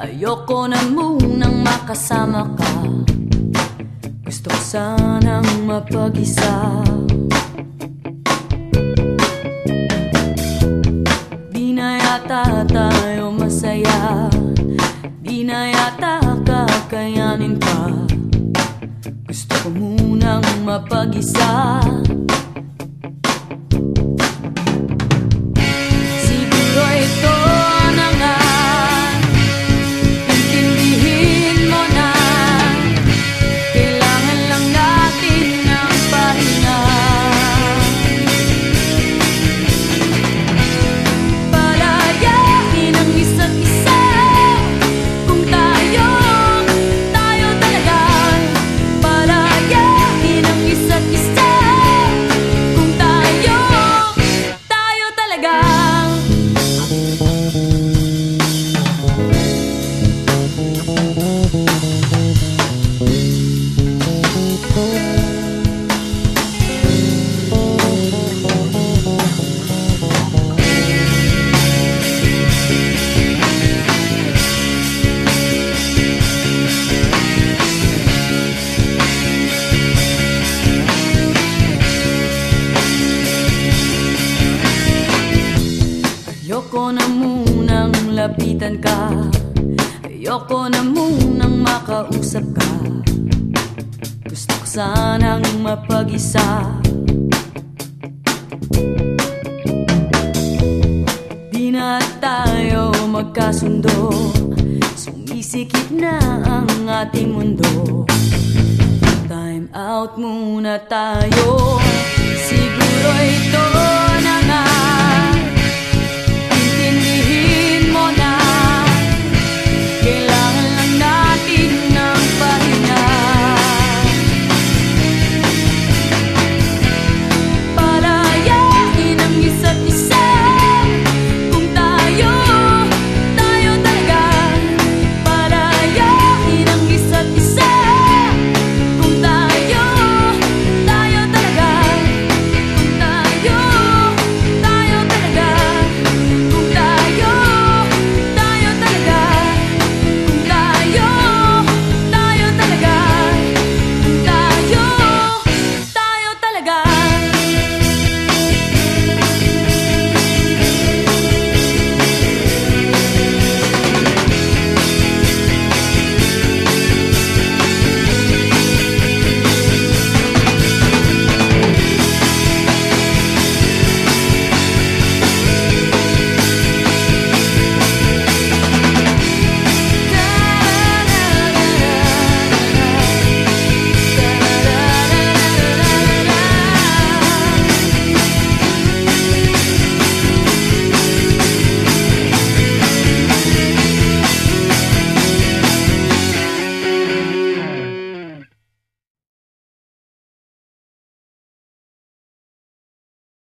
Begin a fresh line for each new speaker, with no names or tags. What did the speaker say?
Ayoko na munang makasama ka. Gusto ko sanang mapag-isa. Di na yata tayo masaya. Di na yata kakayanin pa. Gusto ko munang mapag-isa Ayoko na munang lapitan ka. Ayoko na munang makausap ka sanang mapag-isa. Di na tayo magkasundo. Sumisikip na ang ating mundo. Time out muna tayo. Siguro